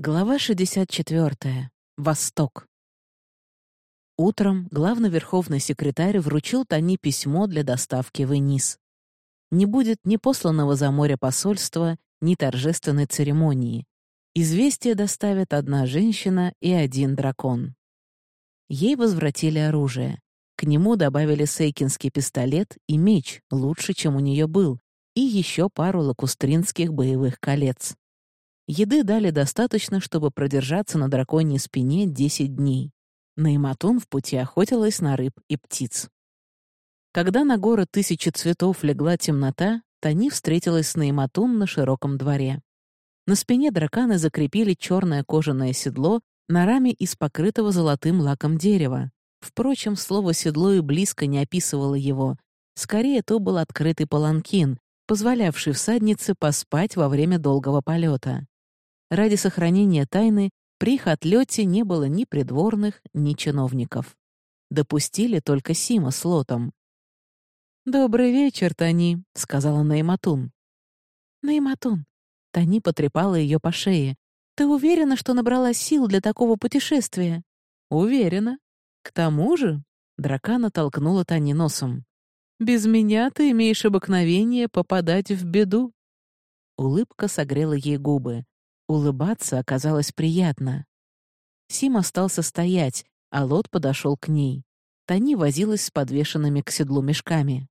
Глава 64. Восток. Утром главный верховный секретарь вручил Тани письмо для доставки в Энис. Не будет ни посланного за море посольства, ни торжественной церемонии. Известие доставят одна женщина и один дракон. Ей возвратили оружие. К нему добавили сейкинский пистолет и меч, лучше, чем у нее был, и еще пару лакустринских боевых колец. Еды дали достаточно, чтобы продержаться на драконьей спине 10 дней. Наиматун в пути охотилась на рыб и птиц. Когда на горы тысячи цветов легла темнота, Тани встретилась с Наиматун на широком дворе. На спине драканы закрепили черное кожаное седло на раме из покрытого золотым лаком дерева. Впрочем, слово «седло» и близко не описывало его. Скорее, то был открытый паланкин, позволявший всаднице поспать во время долгого полета. Ради сохранения тайны при их отлете не было ни придворных, ни чиновников. Допустили только Сима с Лотом. «Добрый вечер, Тани», — сказала Найматун. «Найматун», — Тани потрепала ее по шее. «Ты уверена, что набрала сил для такого путешествия?» «Уверена. К тому же...» — дракана толкнула Тани носом. «Без меня ты имеешь обыкновение попадать в беду». Улыбка согрела ей губы. Улыбаться оказалось приятно. Сим остался стоять, а Лот подошел к ней. Тани возилась с подвешенными к седлу мешками.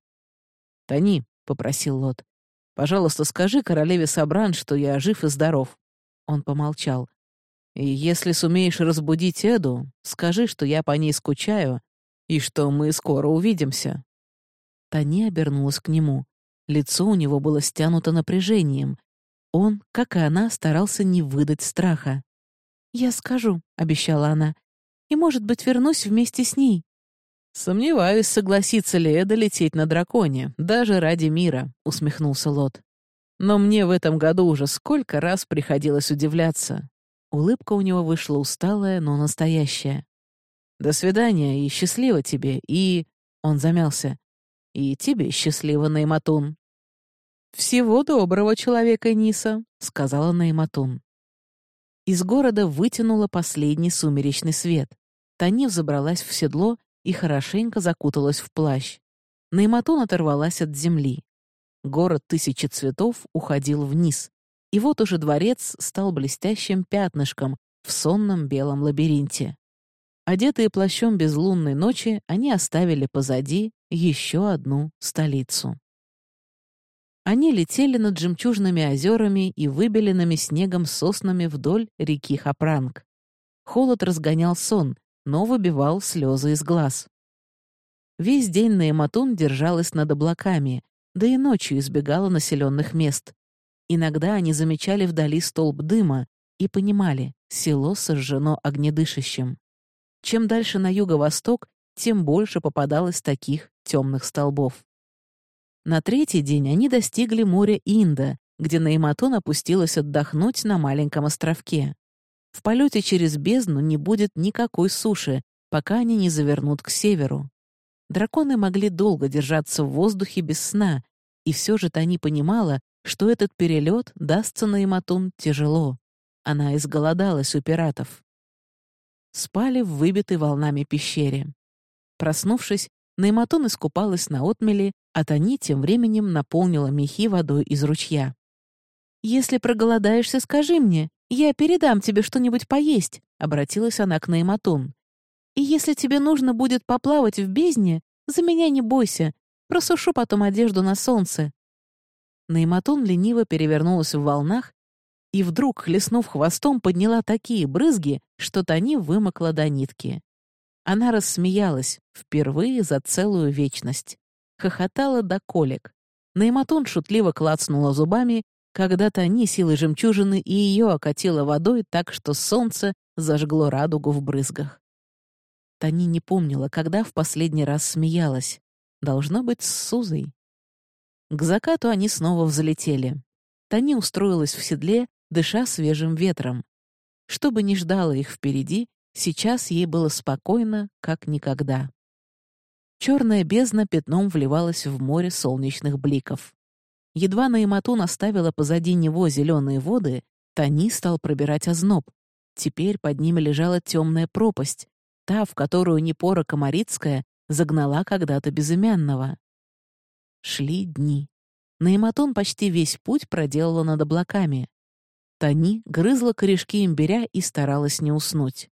«Тани», — попросил Лот, — «пожалуйста, скажи королеве Сабран, что я жив и здоров». Он помолчал. «И если сумеешь разбудить Эду, скажи, что я по ней скучаю и что мы скоро увидимся». Тани обернулась к нему. Лицо у него было стянуто напряжением, он, как и она, старался не выдать страха. «Я скажу», — обещала она, — «и, может быть, вернусь вместе с ней». «Сомневаюсь, согласится ли Эда лететь на драконе, даже ради мира», — усмехнулся Лот. «Но мне в этом году уже сколько раз приходилось удивляться». Улыбка у него вышла усталая, но настоящая. «До свидания и счастливо тебе, и...» Он замялся. «И тебе счастливо, Нейматун». «Всего доброго, человека Ниса», — сказала Найматун. Из города вытянуло последний сумеречный свет. Танив забралась в седло и хорошенько закуталась в плащ. Найматун оторвалась от земли. Город тысячи цветов уходил вниз, и вот уже дворец стал блестящим пятнышком в сонном белом лабиринте. Одетые плащом безлунной ночи, они оставили позади еще одну столицу. Они летели над жемчужными озерами и выбеленными снегом соснами вдоль реки Хапранг. Холод разгонял сон, но выбивал слезы из глаз. Весь день Наэматун держалась над облаками, да и ночью избегала населенных мест. Иногда они замечали вдали столб дыма и понимали, село сожжено огнедышащим. Чем дальше на юго-восток, тем больше попадалось таких темных столбов. На третий день они достигли моря Инда, где Нейматон опустилась отдохнуть на маленьком островке. В полете через бездну не будет никакой суши, пока они не завернут к северу. Драконы могли долго держаться в воздухе без сна, и все же Тани понимала, что этот перелет дастся Нейматун тяжело. Она изголодалась у пиратов. Спали в выбитой волнами пещере. Проснувшись, Нейматон искупалась на отмеле а Тани тем временем наполнила мехи водой из ручья. «Если проголодаешься, скажи мне, я передам тебе что-нибудь поесть», — обратилась она к Нейматун. «И если тебе нужно будет поплавать в бездне, за меня не бойся, просушу потом одежду на солнце». Нейматун лениво перевернулась в волнах и вдруг, хлестнув хвостом, подняла такие брызги, что Тани вымокла до нитки. Она рассмеялась впервые за целую вечность хохотала до колик. Нейматун шутливо клацнула зубами, когда Тани силой жемчужины и ее окатило водой так, что солнце зажгло радугу в брызгах. Тани не помнила, когда в последний раз смеялась. Должно быть, с Сузой. К закату они снова взлетели. Тани устроилась в седле, дыша свежим ветром. Что бы ни ждало их впереди, сейчас ей было спокойно, как никогда. Черная бездна пятном вливалась в море солнечных бликов. Едва Наиматун оставила позади него зеленые воды, Тани стал пробирать озноб, Теперь под ними лежала темная пропасть, та, в которую Непора Комарицкая загнала когда-то безымянного. Шли дни. Наиматон почти весь путь проделала над облаками. Тани грызла корешки имбиря и старалась не уснуть.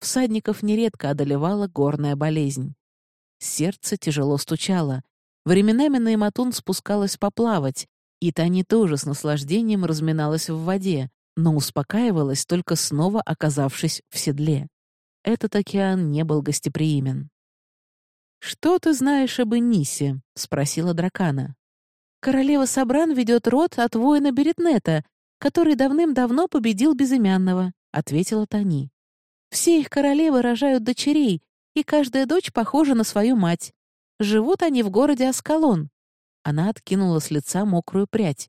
Всадников нередко одолевала горная болезнь. Сердце тяжело стучало. Временами Наиматун спускалась поплавать, и Тани тоже с наслаждением разминалась в воде, но успокаивалась, только снова оказавшись в седле. Этот океан не был гостеприимен. «Что ты знаешь об Энисе?» — спросила Дракана. «Королева Сабран ведет род от воина Беретнета, который давным-давно победил Безымянного», — ответила Тани. «Все их королевы рожают дочерей, и каждая дочь похожа на свою мать. Живут они в городе Аскалон». Она откинула с лица мокрую прядь.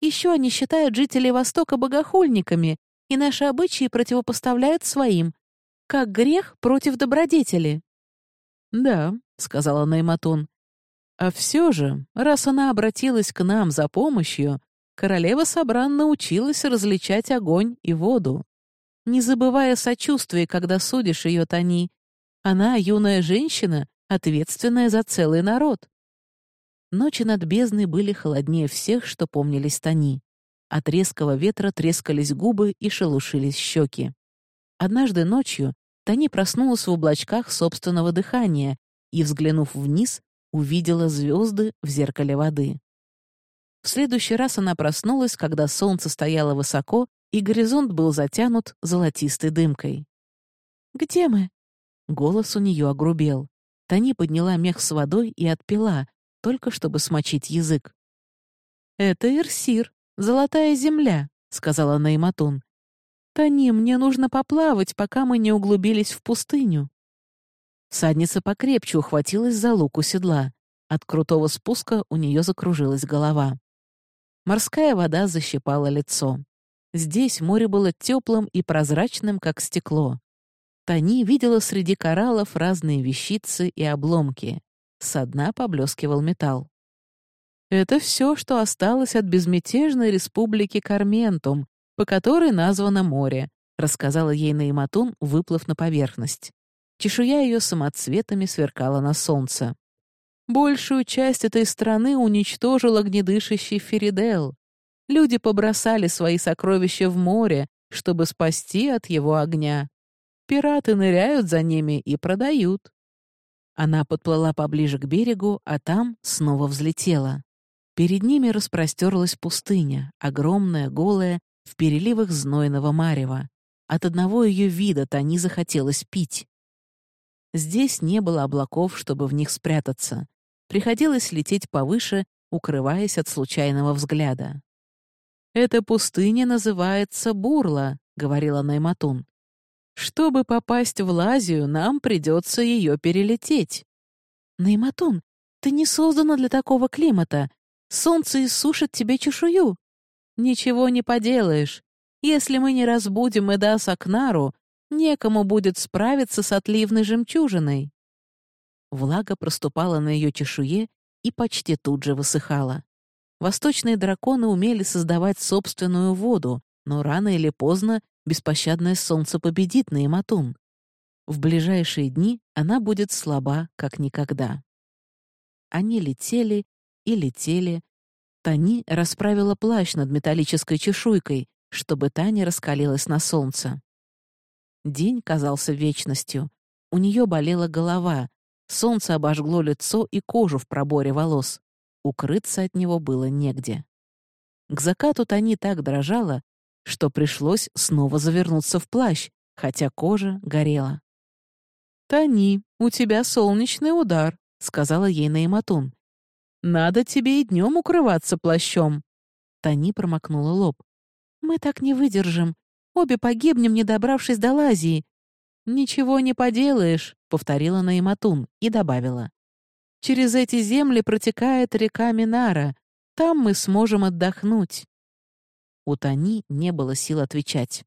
Еще они считают жителей Востока богохульниками, и наши обычаи противопоставляют своим, как грех против добродетели». «Да», — сказала Найматун. «А все же, раз она обратилась к нам за помощью, королева Сабран научилась различать огонь и воду. Не забывая сочувствия, когда судишь ее, Тони, она юная женщина, ответственная за целый народ. Ночи над бездной были холоднее всех, что помнились Тони. От резкого ветра трескались губы и шелушились щеки. Однажды ночью Тони проснулась в облачках собственного дыхания и, взглянув вниз, увидела звезды в зеркале воды. В следующий раз она проснулась, когда солнце стояло высоко и горизонт был затянут золотистой дымкой. «Где мы?» Голос у нее огрубел. Тони подняла мех с водой и отпила, только чтобы смочить язык. «Это Ирсир, золотая земля», — сказала Найматун. «Тони, мне нужно поплавать, пока мы не углубились в пустыню». Садница покрепче ухватилась за луку седла. От крутого спуска у нее закружилась голова. Морская вода защипала лицо. Здесь море было теплым и прозрачным, как стекло. Тони видела среди кораллов разные вещицы и обломки. Со дна поблескивал металл. Это все, что осталось от безмятежной республики Карментум, по которой названо море, рассказала ей Наиматун, выплыв на поверхность. Чешуя ее самоцветами сверкала на солнце. Большую часть этой страны уничтожил огнедышащий Феридел. Люди побросали свои сокровища в море, чтобы спасти от его огня. Пираты ныряют за ними и продают. Она подплыла поближе к берегу, а там снова взлетела. Перед ними распростерлась пустыня, огромная, голая, в переливах знойного марева. От одного ее вида Тони захотелось пить. Здесь не было облаков, чтобы в них спрятаться. Приходилось лететь повыше, укрываясь от случайного взгляда. «Эта пустыня называется Бурла», — говорила Найматун. Чтобы попасть в Лазию, нам придется ее перелететь. Нейматун, ты не создана для такого климата. Солнце иссушит тебе чешую. Ничего не поделаешь. Если мы не разбудим Эдас Акнару, некому будет справиться с отливной жемчужиной. Влага проступала на ее чешуе и почти тут же высыхала. Восточные драконы умели создавать собственную воду, но рано или поздно беспощадное солнце победит на Иматун. В ближайшие дни она будет слаба, как никогда. Они летели и летели. Тани расправила плащ над металлической чешуйкой, чтобы та раскалилась на солнце. День казался вечностью. У нее болела голова, солнце обожгло лицо и кожу в проборе волос. Укрыться от него было негде. К закату Тани так дрожала, что пришлось снова завернуться в плащ, хотя кожа горела. «Тони, у тебя солнечный удар», — сказала ей Наиматун. «Надо тебе и днем укрываться плащом». Тони промокнула лоб. «Мы так не выдержим. Обе погибнем, не добравшись до Лазии». «Ничего не поделаешь», — повторила Наиматун и добавила. «Через эти земли протекает река Минара. Там мы сможем отдохнуть». У Тани не было сил отвечать.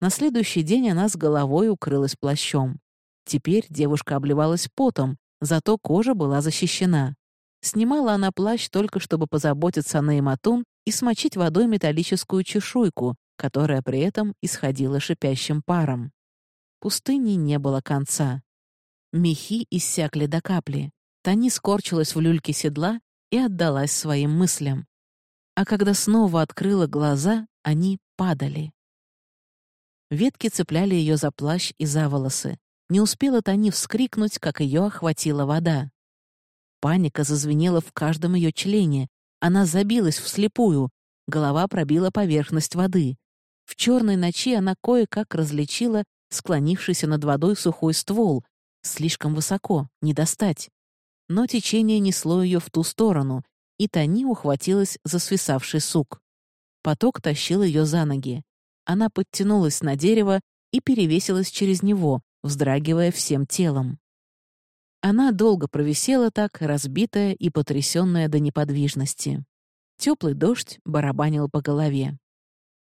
На следующий день она с головой укрылась плащом. Теперь девушка обливалась потом, зато кожа была защищена. Снимала она плащ только чтобы позаботиться о Наиматун и смочить водой металлическую чешуйку, которая при этом исходила шипящим паром. Пустыни не было конца. Мехи иссякли до капли. Тани скорчилась в люльке седла и отдалась своим мыслям. А когда снова открыла глаза, они падали. Ветки цепляли ее за плащ и за волосы. Не успела Тани вскрикнуть, как ее охватила вода. Паника зазвенела в каждом ее члене. Она забилась вслепую. Голова пробила поверхность воды. В черной ночи она кое-как различила склонившийся над водой сухой ствол. Слишком высоко, не достать. Но течение несло ее в ту сторону, и Тани ухватилась за свисавший сук. Поток тащил ее за ноги. Она подтянулась на дерево и перевесилась через него, вздрагивая всем телом. Она долго провисела так, разбитая и потрясенная до неподвижности. Теплый дождь барабанил по голове.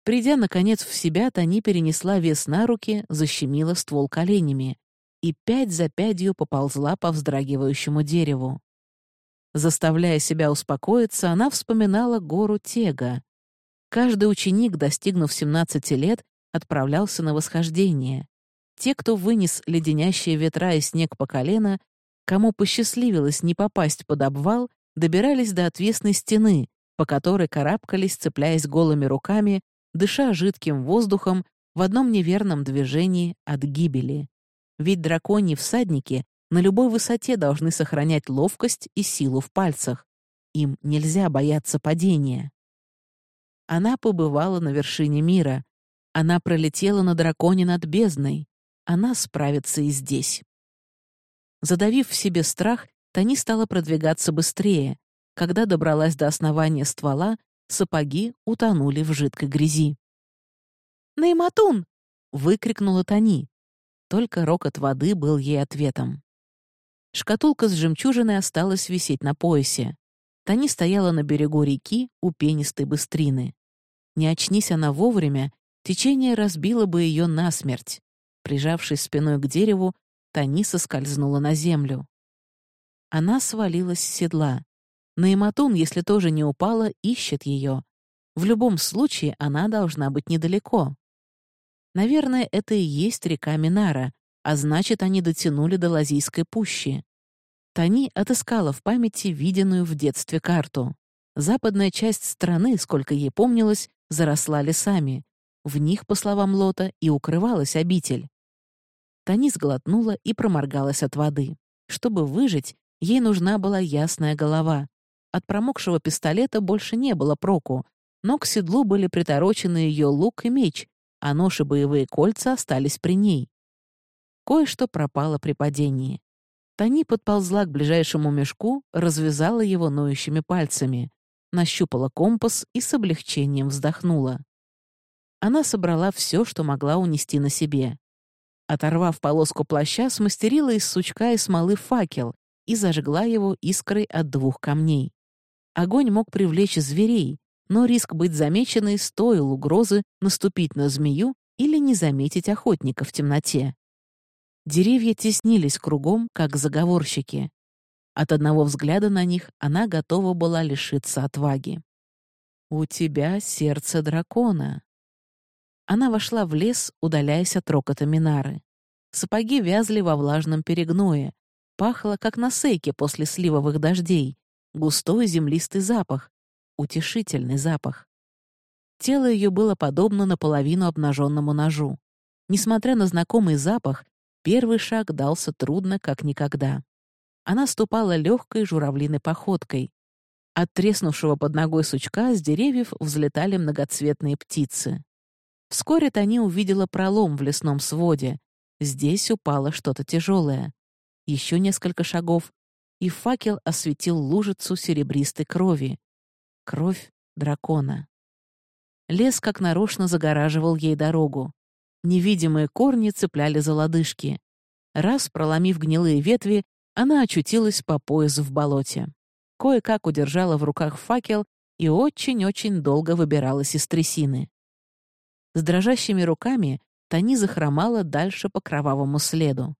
Придя, наконец, в себя, Тани перенесла вес на руки, защемила ствол коленями и пять за пятью поползла по вздрагивающему дереву. Заставляя себя успокоиться, она вспоминала гору Тега. Каждый ученик, достигнув 17 лет, отправлялся на восхождение. Те, кто вынес леденящие ветра и снег по колено, кому посчастливилось не попасть под обвал, добирались до отвесной стены, по которой карабкались, цепляясь голыми руками, дыша жидким воздухом в одном неверном движении от гибели. Ведь драконьи всадники на любой высоте должны сохранять ловкость и силу в пальцах. Им нельзя бояться падения. Она побывала на вершине мира. Она пролетела на драконе над бездной. Она справится и здесь. Задавив в себе страх, Тани стала продвигаться быстрее. Когда добралась до основания ствола, сапоги утонули в жидкой грязи. «Нейматун!» — выкрикнула Тани. Только рокот воды был ей ответом. Шкатулка с жемчужиной осталась висеть на поясе. Тани стояла на берегу реки у пенистой быстрины. Не очнись она вовремя, течение разбило бы ее насмерть. Прижавшись спиной к дереву, Тани соскользнула на землю. Она свалилась с седла. Наиматун, если тоже не упала, ищет ее. В любом случае она должна быть недалеко. Наверное, это и есть река Минара, а значит, они дотянули до Лазийской пущи. Тани отыскала в памяти виденную в детстве карту. Западная часть страны, сколько ей помнилось, заросла лесами. В них, по словам Лота, и укрывалась обитель. Тани сглотнула и проморгалась от воды. Чтобы выжить, ей нужна была ясная голова. От промокшего пистолета больше не было проку, но к седлу были приторочены ее лук и меч, а нож и боевые кольца остались при ней. Кое-что пропало при падении. Тани подползла к ближайшему мешку, развязала его ноющими пальцами, нащупала компас и с облегчением вздохнула. Она собрала все, что могла унести на себе. Оторвав полоску плаща, смастерила из сучка и смолы факел и зажгла его искрой от двух камней. Огонь мог привлечь зверей, но риск быть замеченной стоил угрозы наступить на змею или не заметить охотника в темноте. Деревья теснились кругом, как заговорщики. От одного взгляда на них она готова была лишиться отваги. «У тебя сердце дракона». Она вошла в лес, удаляясь от рокота Минары. Сапоги вязли во влажном перегное. Пахло, как на сейке после сливовых дождей. Густой землистый запах, утешительный запах. Тело ее было подобно наполовину обнаженному ножу. Несмотря на знакомый запах, первый шаг дался трудно, как никогда. Она ступала легкой журавлиной походкой. От треснувшего под ногой сучка с деревьев взлетали многоцветные птицы. Вскоре Тони увидела пролом в лесном своде. Здесь упало что-то тяжелое. Еще несколько шагов, и факел осветил лужицу серебристой крови. Кровь дракона. Лес как нарочно загораживал ей дорогу. Невидимые корни цепляли за лодыжки. Раз, проломив гнилые ветви, она очутилась по пояс в болоте. Кое-как удержала в руках факел и очень-очень долго выбиралась из трясины. С дрожащими руками Тони захромала дальше по кровавому следу.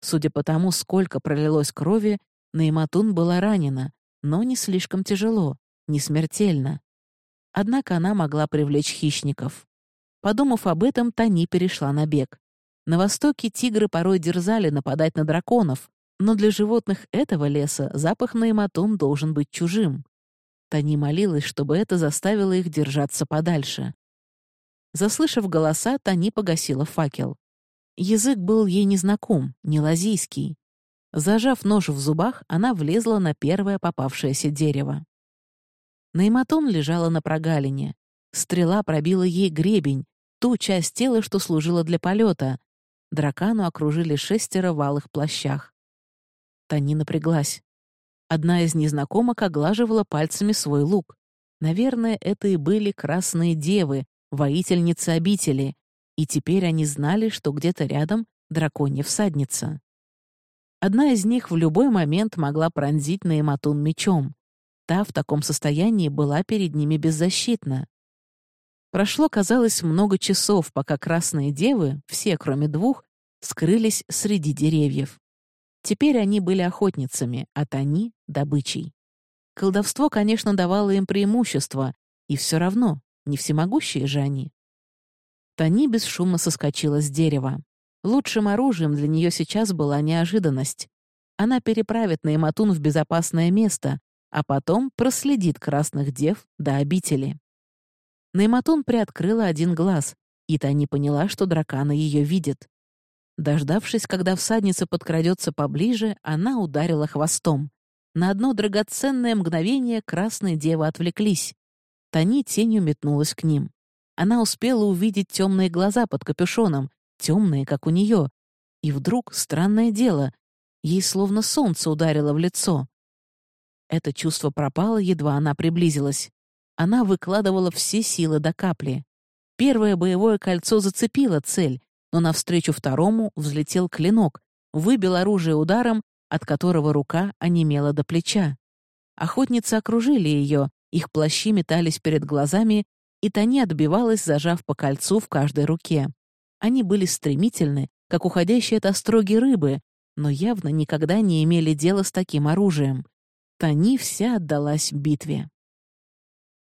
Судя по тому, сколько пролилось крови, Наиматун была ранена, но не слишком тяжело не смертельно. Однако она могла привлечь хищников. Подумав об этом, Тани перешла на бег. На востоке тигры порой дерзали нападать на драконов, но для животных этого леса запах наиматун должен быть чужим. Тани молилась, чтобы это заставило их держаться подальше. Заслышав голоса, Тани погасила факел. Язык был ей незнаком, не лазийский. Зажав нож в зубах, она влезла на первое попавшееся дерево. Найматун лежала на прогалине. Стрела пробила ей гребень, ту часть тела, что служила для полета. Дракану окружили шестеро в алых плащах. Тани напряглась. Одна из незнакомок оглаживала пальцами свой лук. Наверное, это и были красные девы, воительницы обители, и теперь они знали, что где-то рядом драконья всадница. Одна из них в любой момент могла пронзить Наиматун мечом. Та в таком состоянии была перед ними беззащитна. Прошло, казалось, много часов, пока красные девы, все кроме двух, скрылись среди деревьев. Теперь они были охотницами, а Тани — добычей. Колдовство, конечно, давало им преимущество, и все равно, не всемогущие же они. Тани бесшумно соскочила с дерева. Лучшим оружием для нее сейчас была неожиданность. Она переправит Найматун в безопасное место, а потом проследит красных дев до обители. Найматун приоткрыла один глаз, и Тани поняла, что дракана ее видит. Дождавшись, когда всадница подкрадется поближе, она ударила хвостом. На одно драгоценное мгновение красные девы отвлеклись. Тани тенью метнулась к ним. Она успела увидеть темные глаза под капюшоном, темные, как у нее. И вдруг, странное дело, ей словно солнце ударило в лицо. Это чувство пропало, едва она приблизилась. Она выкладывала все силы до капли. Первое боевое кольцо зацепило цель, но навстречу второму взлетел клинок, выбил оружие ударом, от которого рука онемела до плеча. Охотницы окружили ее, их плащи метались перед глазами, и Тани отбивалась, зажав по кольцу в каждой руке. Они были стремительны, как уходящие от остроги рыбы, но явно никогда не имели дела с таким оружием. Тани вся отдалась битве.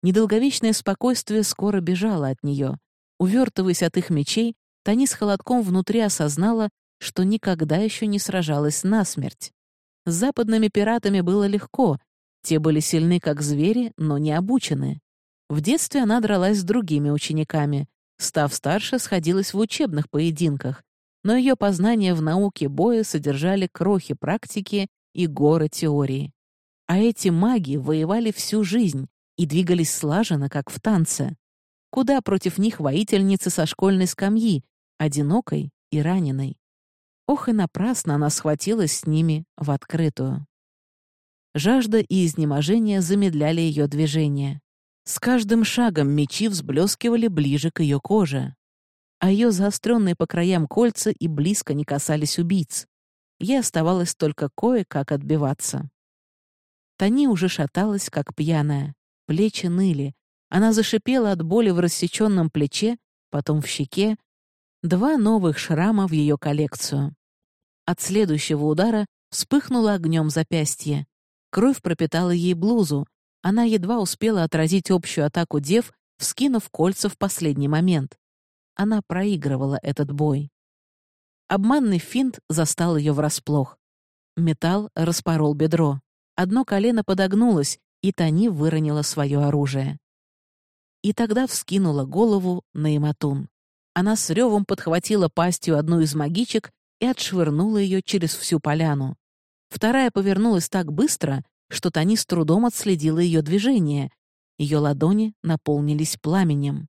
Недолговечное спокойствие скоро бежало от нее. Увертываясь от их мечей, Тани с холодком внутри осознала, что никогда еще не сражалась насмерть. С западными пиратами было легко, те были сильны как звери, но не обучены. В детстве она дралась с другими учениками, Став старше, сходилась в учебных поединках, но ее познания в науке боя содержали крохи практики и горы теории. А эти маги воевали всю жизнь и двигались слаженно, как в танце. Куда против них воительницы со школьной скамьи, одинокой и раненой. Ох и напрасно она схватилась с ними в открытую. Жажда и изнеможение замедляли ее движение. С каждым шагом мечи взблескивали ближе к ее коже, а ее заостренные по краям кольца и близко не касались убийц. Ей оставалось только кое-как отбиваться. Тани уже шаталась, как пьяная. Плечи ныли. Она зашипела от боли в рассеченном плече, потом в щеке. Два новых шрама в ее коллекцию. От следующего удара вспыхнуло огнем запястье. Кровь пропитала ей блузу, она едва успела отразить общую атаку дев, вскинув кольца в последний момент. Она проигрывала этот бой. Обманный финт застал ее врасплох. Металл распорол бедро. Одно колено подогнулось, и Тани выронила свое оружие. И тогда вскинула голову на Иматун. Она с ревом подхватила пастью одну из магичек и отшвырнула ее через всю поляну. Вторая повернулась так быстро, что Тани с трудом отследила ее движение. Ее ладони наполнились пламенем.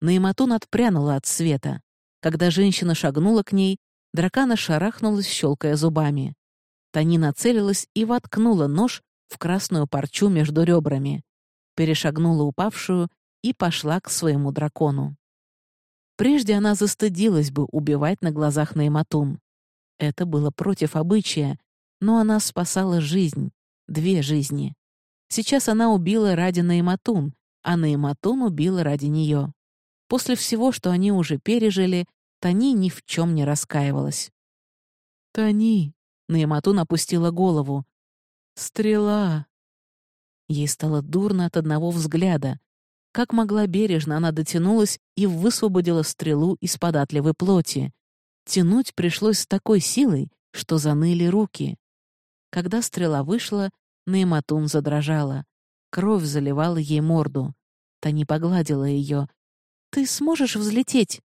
Наиматун отпрянула от света. Когда женщина шагнула к ней, дракана шарахнулась, щелкая зубами. Тани нацелилась и воткнула нож в красную парчу между ребрами, перешагнула упавшую и пошла к своему дракону. Прежде она застыдилась бы убивать на глазах Найматун. Это было против обычая, но она спасала жизнь, Две жизни. Сейчас она убила ради Наиматун, а Наиматун убила ради нее. После всего, что они уже пережили, Тани ни в чем не раскаивалась. «Тани!» — Наиматун опустила голову. «Стрела!» Ей стало дурно от одного взгляда. Как могла бережно, она дотянулась и высвободила стрелу из податливой плоти. Тянуть пришлось с такой силой, что заныли руки. Когда стрела вышла, Нейматун задрожала. Кровь заливала ей морду. Тани погладила ее. «Ты сможешь взлететь?»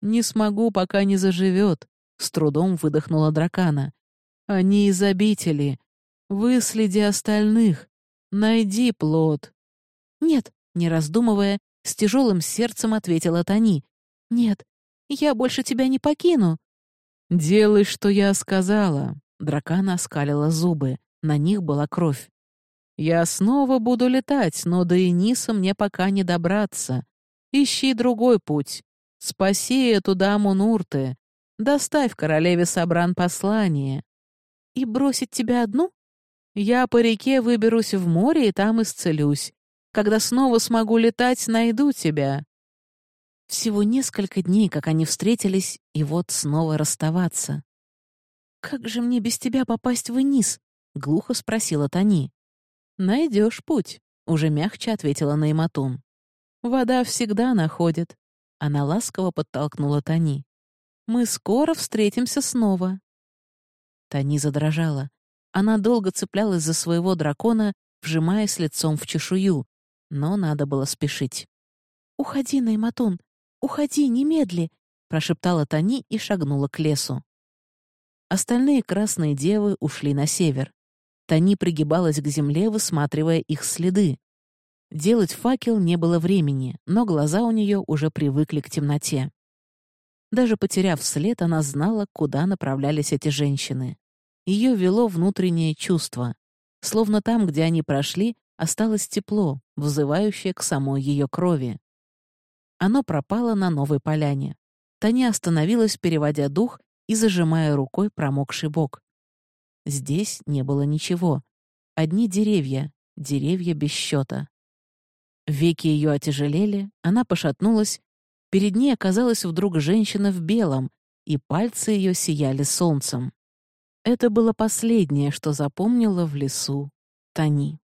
«Не смогу, пока не заживет», — с трудом выдохнула дракана. «Они из обители. Выследи остальных. Найди плод». «Нет», — не раздумывая, с тяжелым сердцем ответила Тани. «Нет, я больше тебя не покину». «Делай, что я сказала». Дракана оскалила зубы. На них была кровь. «Я снова буду летать, но до Эниса мне пока не добраться. Ищи другой путь. Спаси эту даму Нурты. Доставь королеве Сабран послание. И бросить тебя одну? Я по реке выберусь в море и там исцелюсь. Когда снова смогу летать, найду тебя». Всего несколько дней, как они встретились, и вот снова расставаться. «Как же мне без тебя попасть вниз?» — глухо спросила Тони. «Найдешь путь», — уже мягче ответила Найматун. «Вода всегда находит». Она ласково подтолкнула Тони. «Мы скоро встретимся снова». Тони задрожала. Она долго цеплялась за своего дракона, вжимаясь лицом в чешую, но надо было спешить. «Уходи, Найматун, уходи, немедли!» — прошептала Тони и шагнула к лесу. Остальные красные девы ушли на север. Тони пригибалась к земле, высматривая их следы. Делать факел не было времени, но глаза у нее уже привыкли к темноте. Даже потеряв след, она знала, куда направлялись эти женщины. Ее вело внутреннее чувство. Словно там, где они прошли, осталось тепло, вызывающее к самой ее крови. Оно пропало на новой поляне. Таня остановилась, переводя дух и зажимая рукой промокший бок. Здесь не было ничего. Одни деревья, деревья без счета. Веки ее отяжелели, она пошатнулась. Перед ней оказалась вдруг женщина в белом, и пальцы ее сияли солнцем. Это было последнее, что запомнила в лесу Тани.